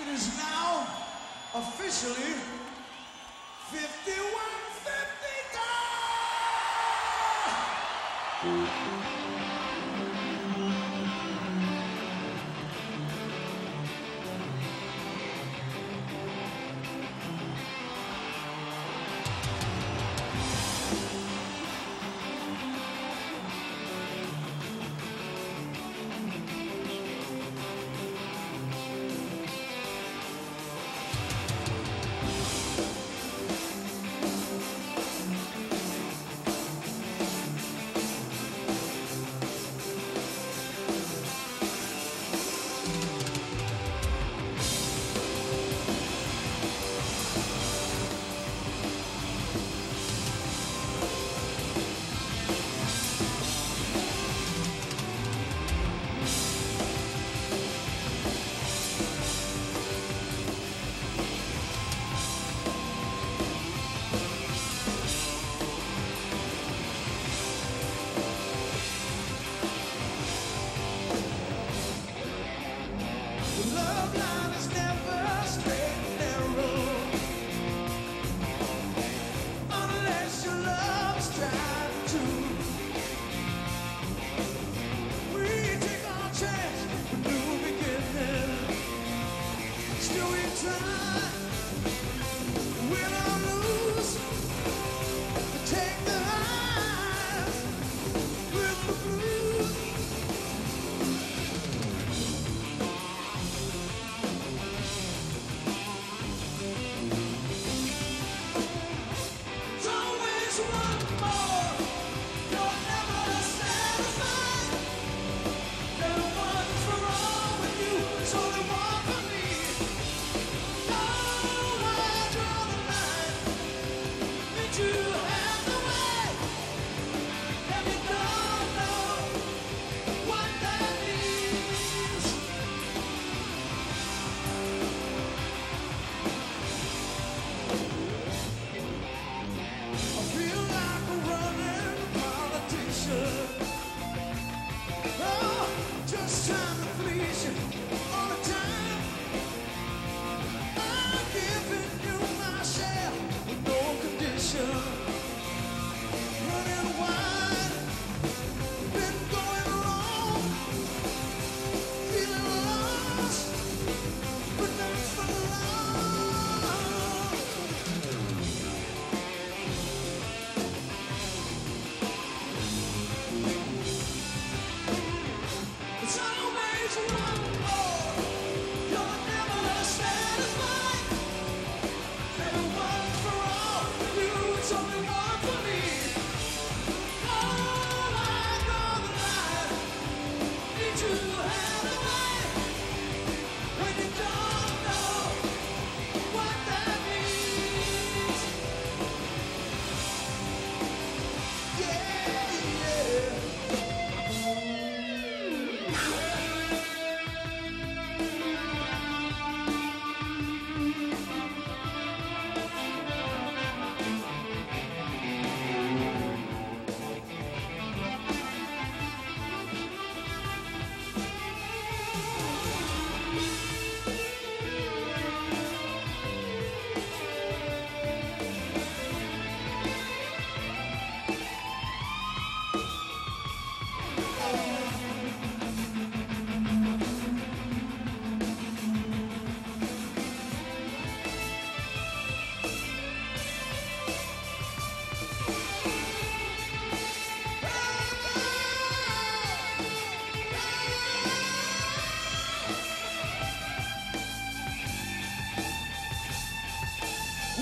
It is now officially 5150 Thank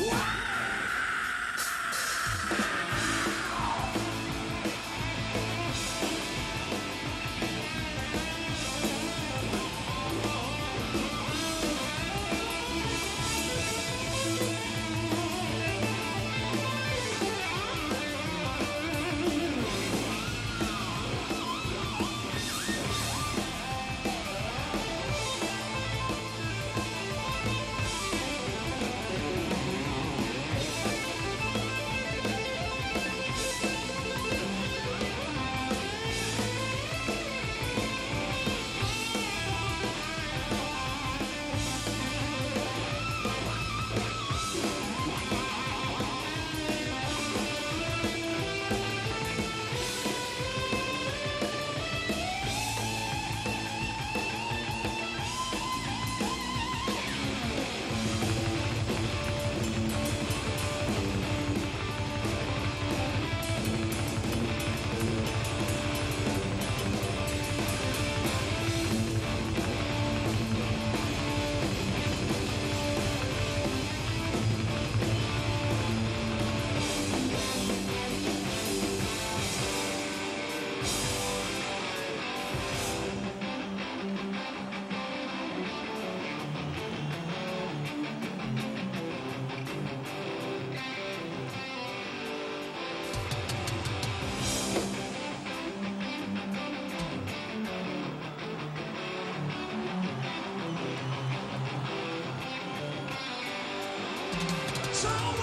Wow. So